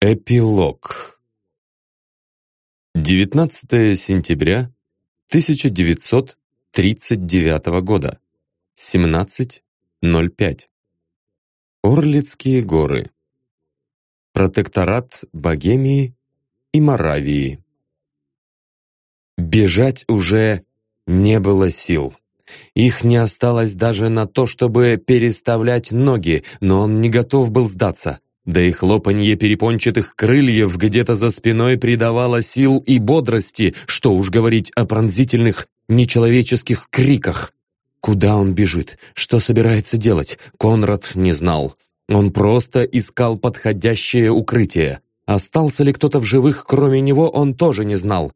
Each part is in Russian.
Эпилог 19 сентября 1939 года 17.05 Орлицкие горы Протекторат Богемии и Моравии Бежать уже не было сил. Их не осталось даже на то, чтобы переставлять ноги, но он не готов был сдаться. Да и хлопанье перепончатых крыльев где-то за спиной придавало сил и бодрости, что уж говорить о пронзительных, нечеловеческих криках. Куда он бежит? Что собирается делать? Конрад не знал. Он просто искал подходящее укрытие. Остался ли кто-то в живых, кроме него, он тоже не знал.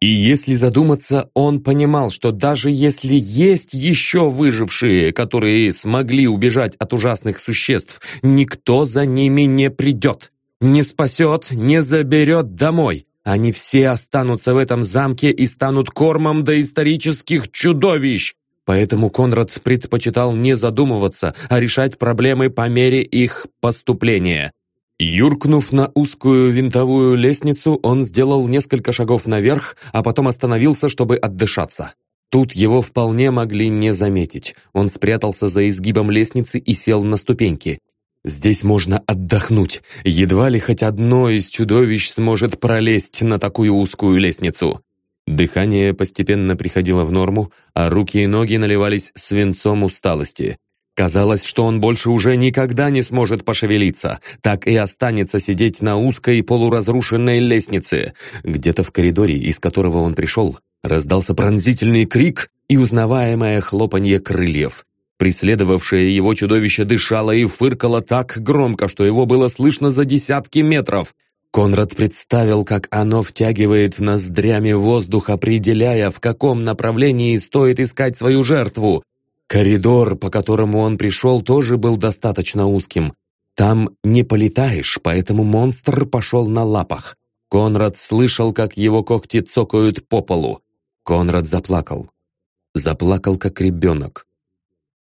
И если задуматься, он понимал, что даже если есть еще выжившие, которые смогли убежать от ужасных существ, никто за ними не придет, не спасет, не заберет домой. Они все останутся в этом замке и станут кормом доисторических чудовищ. Поэтому Конрад предпочитал не задумываться, а решать проблемы по мере их поступления. Юркнув на узкую винтовую лестницу, он сделал несколько шагов наверх, а потом остановился, чтобы отдышаться. Тут его вполне могли не заметить. Он спрятался за изгибом лестницы и сел на ступеньки. Здесь можно отдохнуть. Едва ли хоть одно из чудовищ сможет пролезть на такую узкую лестницу. Дыхание постепенно приходило в норму, а руки и ноги наливались свинцом усталости. Казалось, что он больше уже никогда не сможет пошевелиться, так и останется сидеть на узкой полуразрушенной лестнице. Где-то в коридоре, из которого он пришел, раздался пронзительный крик и узнаваемое хлопанье крыльев. Преследовавшее его чудовище дышало и фыркало так громко, что его было слышно за десятки метров. Конрад представил, как оно втягивает ноздрями воздух, определяя, в каком направлении стоит искать свою жертву. Коридор, по которому он пришел, тоже был достаточно узким. Там не полетаешь, поэтому монстр пошел на лапах. Конрад слышал, как его когти цокают по полу. Конрад заплакал. Заплакал, как ребенок.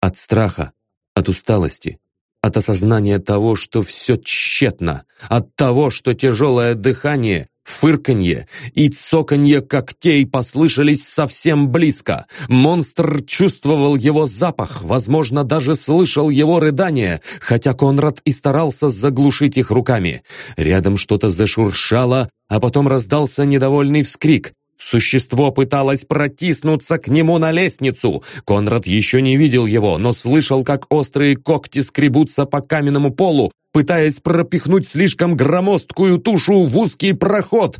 От страха, от усталости, от осознания того, что все тщетно, от того, что тяжелое дыхание Фырканье и цоканье когтей послышались совсем близко. Монстр чувствовал его запах, возможно, даже слышал его рыдание, хотя Конрад и старался заглушить их руками. Рядом что-то зашуршало, а потом раздался недовольный вскрик. Существо пыталось протиснуться к нему на лестницу. Конрад еще не видел его, но слышал, как острые когти скребутся по каменному полу, пытаясь пропихнуть слишком громоздкую тушу в узкий проход.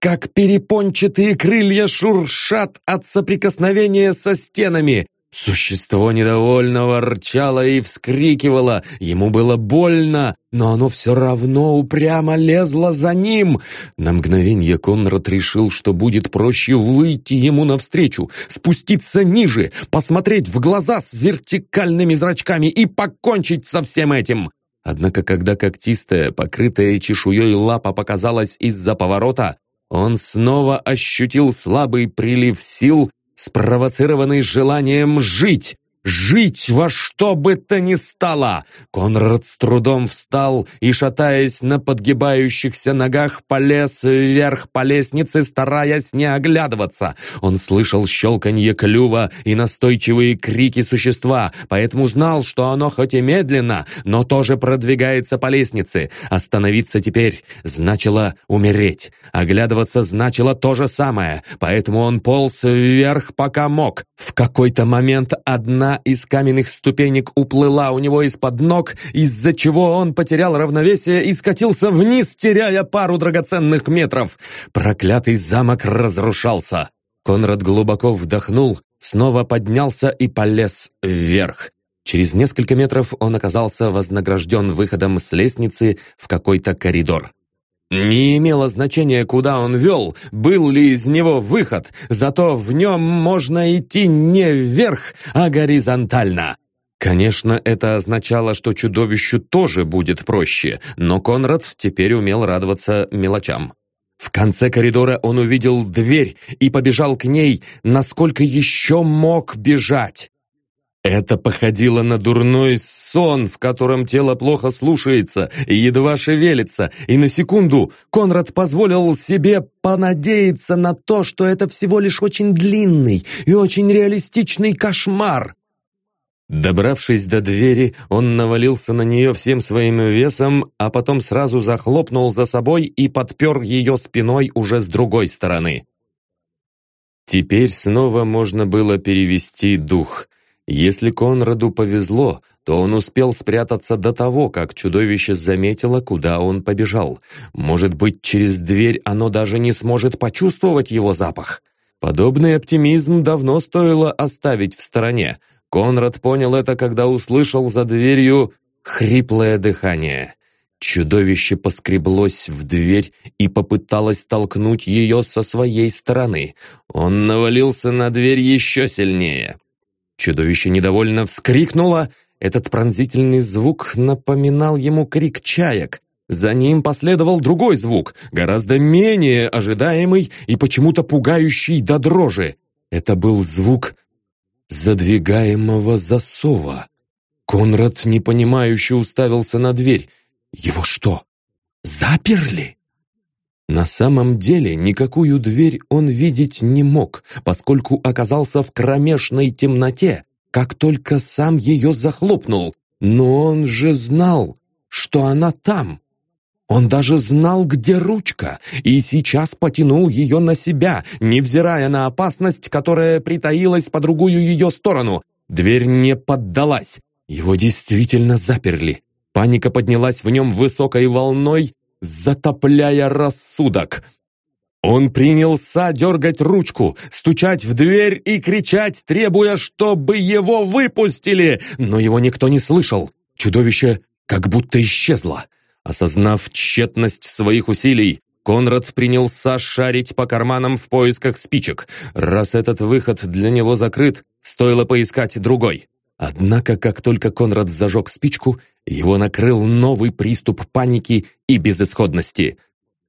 Как перепончатые крылья шуршат от соприкосновения со стенами. Существо недовольно ворчало и вскрикивало. Ему было больно, но оно все равно упрямо лезло за ним. На мгновение Конрад решил, что будет проще выйти ему навстречу, спуститься ниже, посмотреть в глаза с вертикальными зрачками и покончить со всем этим. Однако, когда когтистая, покрытая чешуей лапа показалась из-за поворота, он снова ощутил слабый прилив сил спровоцированный желанием жить, Жить во что бы то ни стало! Конрад с трудом встал и, шатаясь на подгибающихся ногах, полез вверх по лестнице, стараясь не оглядываться. Он слышал щелканье клюва и настойчивые крики существа, поэтому знал, что оно хоть и медленно, но тоже продвигается по лестнице. Остановиться теперь значило умереть. Оглядываться значило то же самое, поэтому он полз вверх, пока мог. В какой-то момент одна из каменных ступенек уплыла у него из-под ног, из-за чего он потерял равновесие и скатился вниз, теряя пару драгоценных метров. Проклятый замок разрушался. Конрад глубоко вдохнул, снова поднялся и полез вверх. Через несколько метров он оказался вознагражден выходом с лестницы в какой-то коридор. Не имело значения, куда он вел, был ли из него выход, зато в нем можно идти не вверх, а горизонтально. Конечно, это означало, что чудовищу тоже будет проще, но Конрад теперь умел радоваться мелочам. В конце коридора он увидел дверь и побежал к ней, насколько еще мог бежать. Это походило на дурной сон, в котором тело плохо слушается и едва шевелится, и на секунду Конрад позволил себе понадеяться на то, что это всего лишь очень длинный и очень реалистичный кошмар. Добравшись до двери, он навалился на нее всем своим весом, а потом сразу захлопнул за собой и подпер ее спиной уже с другой стороны. Теперь снова можно было перевести дух. Если Конраду повезло, то он успел спрятаться до того, как чудовище заметило, куда он побежал. Может быть, через дверь оно даже не сможет почувствовать его запах. Подобный оптимизм давно стоило оставить в стороне. Конрад понял это, когда услышал за дверью хриплое дыхание. Чудовище поскреблось в дверь и попыталось толкнуть ее со своей стороны. Он навалился на дверь еще сильнее. Чудовище недовольно вскрикнуло. Этот пронзительный звук напоминал ему крик чаек. За ним последовал другой звук, гораздо менее ожидаемый и почему-то пугающий до дрожи. Это был звук задвигаемого засова. Конрад непонимающе уставился на дверь. Его что, заперли? На самом деле никакую дверь он видеть не мог, поскольку оказался в кромешной темноте, как только сам ее захлопнул. Но он же знал, что она там. Он даже знал, где ручка, и сейчас потянул ее на себя, невзирая на опасность, которая притаилась по другую ее сторону. Дверь не поддалась. Его действительно заперли. Паника поднялась в нем высокой волной, затопляя рассудок. Он принялся дергать ручку, стучать в дверь и кричать, требуя, чтобы его выпустили, но его никто не слышал. Чудовище как будто исчезло. Осознав тщетность своих усилий, Конрад принялся шарить по карманам в поисках спичек. Раз этот выход для него закрыт, стоило поискать другой. Однако, как только Конрад зажег спичку, его накрыл новый приступ паники и безысходности.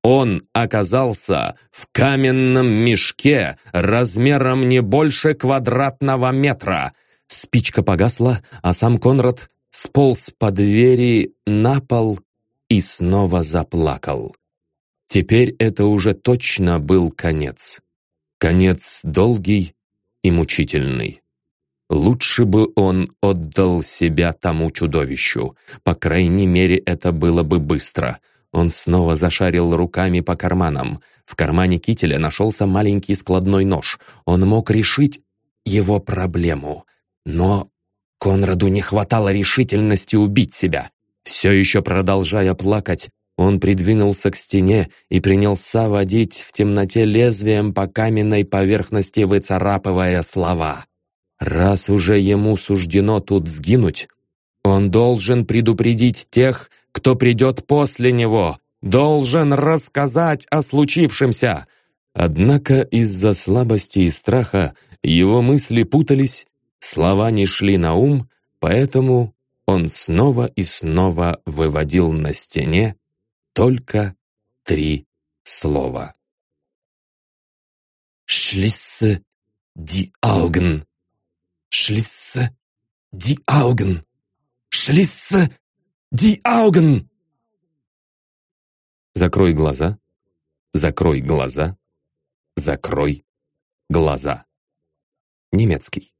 Он оказался в каменном мешке размером не больше квадратного метра. Спичка погасла, а сам Конрад сполз по двери на пол и снова заплакал. Теперь это уже точно был конец. Конец долгий и мучительный. Лучше бы он отдал себя тому чудовищу. По крайней мере, это было бы быстро. Он снова зашарил руками по карманам. В кармане кителя нашелся маленький складной нож. Он мог решить его проблему. Но Конраду не хватало решительности убить себя. Все еще продолжая плакать, он придвинулся к стене и принялся водить в темноте лезвием по каменной поверхности, выцарапывая слова. Раз уже ему суждено тут сгинуть, он должен предупредить тех, кто придет после него, должен рассказать о случившемся. Однако из-за слабости и страха его мысли путались, слова не шли на ум, поэтому он снова и снова выводил на стене только три слова. «Шлиссе ди Ауген», Schließe die Augen! Schließe die Augen! Закрой глаза, закрой глаза, закрой глаза. Немецкий.